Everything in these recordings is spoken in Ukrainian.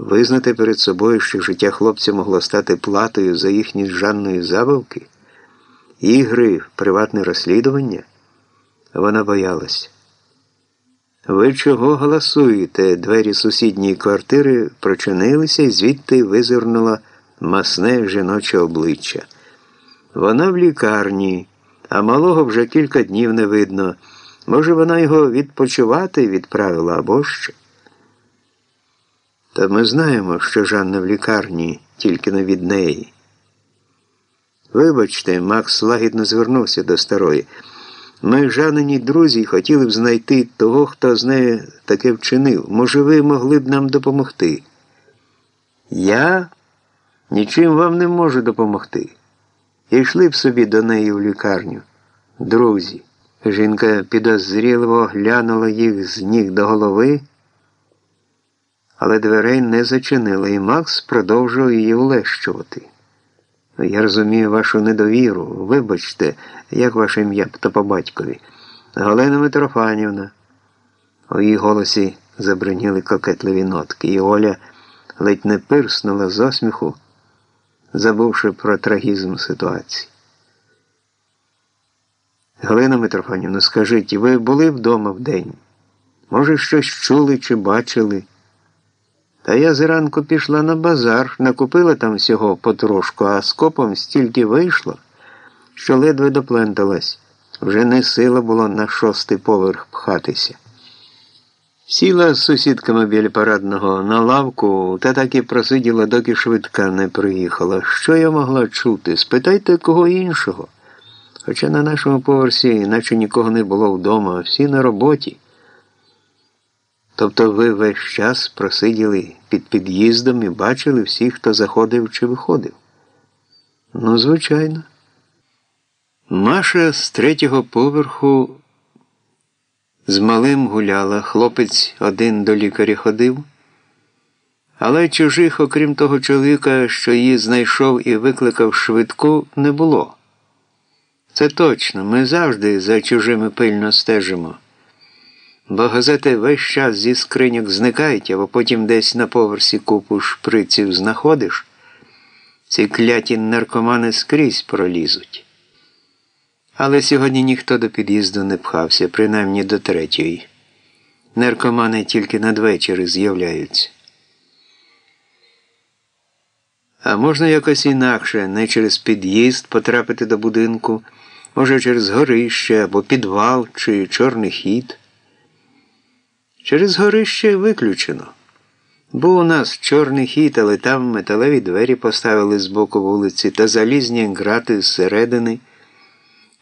Визнати перед собою, що життя хлопця могло стати платою за їхні з Жанною забавки, ігри, приватне розслідування, вона боялась. Ви чого голосуєте? Двері сусідньої квартири прочинилися і звідти визирнуло масне жіноче обличчя. Вона в лікарні, а малого вже кілька днів не видно. Може, вона його відпочивати відправила або що? Та ми знаємо, що Жанна в лікарні, тільки не від неї. Вибачте, Макс лагідно звернувся до старої. Ми, Жанині друзі, хотіли б знайти того, хто з нею таке вчинив. Може, ви могли б нам допомогти? Я нічим вам не можу допомогти. І йшли б собі до неї в лікарню. Друзі. Жінка підозріливо глянула їх з ніг до голови, але дверей не зачинила, і Макс продовжував її улещувати. Я розумію вашу недовіру. Вибачте, як ваше ім'я та по батькові. Галина Митрофанівна. У її голосі забриніли кокетливі нотки, і Оля ледь не пирснула з осміху, забувши про трагізм ситуації. Галина Митрофанівна, скажіть, ви були вдома вдень? Може, щось чули чи бачили? Та я зранку пішла на базар, накупила там всього потрошку, а скопом стільки вийшло, що ледве допленталась. Вже не сила було на шостий поверх пхатися. Сіла з сусідками біля парадного на лавку та так і просиділа, доки швидка не приїхала. Що я могла чути? Спитайте кого іншого. Хоча на нашому поверсі, наче нікого не було вдома, всі на роботі. Тобто ви весь час просиділи під під'їздом і бачили всіх, хто заходив чи виходив? Ну, звичайно. Маша з третього поверху з малим гуляла, хлопець один до лікаря ходив, але чужих, окрім того чоловіка, що її знайшов і викликав швидку, не було. Це точно, ми завжди за чужими пильно стежимо. Бо газети весь час зі скриньок зникають, або потім десь на поверсі купу шприців знаходиш. Ці кляті наркомани скрізь пролізуть. Але сьогодні ніхто до під'їзду не пхався, принаймні до третьої. Наркомани тільки надвечір з'являються. А можна якось інакше, не через під'їзд потрапити до будинку може, через горище або підвал чи чорний хід. Через горище виключено. Був у нас чорний хід, але там металеві двері поставили з боку вулиці та залізні грати зсередини,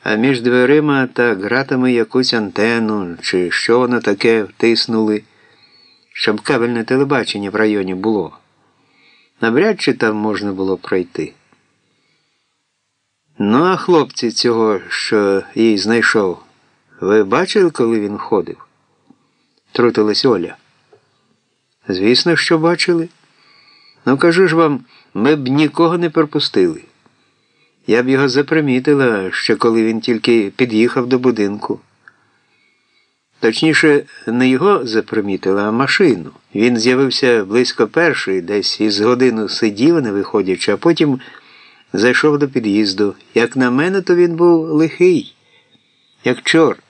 а між дверима та гратами якусь антенну чи що воно таке втиснули, щоб кабельне телебачення в районі було. Навряд чи там можна було пройти. Ну, а хлопці цього, що їй знайшов, ви бачили, коли він ходив? Трутилась Оля. Звісно, що бачили. Ну, кажу ж вам, ми б нікого не пропустили. Я б його запримітила, ще коли він тільки під'їхав до будинку. Точніше, не його запримітила, а машину. Він з'явився близько першої, десь із годину сидів, не виходячи, а потім зайшов до під'їзду. Як на мене, то він був лихий, як чорт.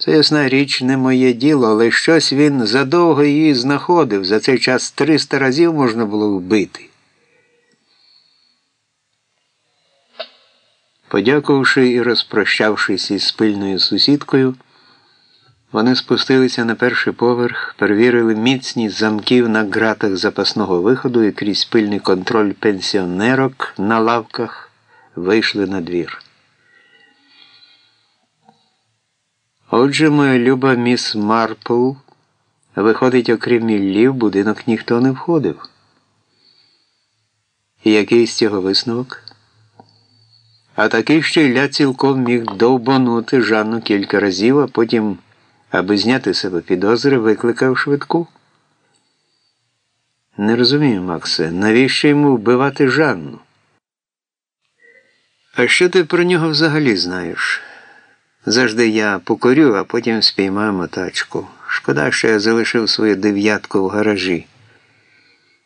Це ясна річ, не моє діло, але щось він задовго її знаходив. За цей час 300 разів можна було вбити. Подякувавши і розпрощавшись із спильною сусідкою, вони спустилися на перший поверх, перевірили міцність замків на ґратах запасного виходу і крізь пильний контроль пенсіонерок на лавках вийшли на двір. Отже, моя люба міс Марпл, виходить, окрім Міллі, в будинок ніхто не входив. І який з цього висновок? А такий, що Ілля цілком міг довбанути Жанну кілька разів, а потім аби зняти себе підозри, викликав швидку. Не розумію, Максе, навіщо йому вбивати Жанну? А що ти про нього взагалі знаєш? Завжди я покорю, а потім спіймаю мотачку. Шкода, що я залишив свою дев'ятку в гаражі.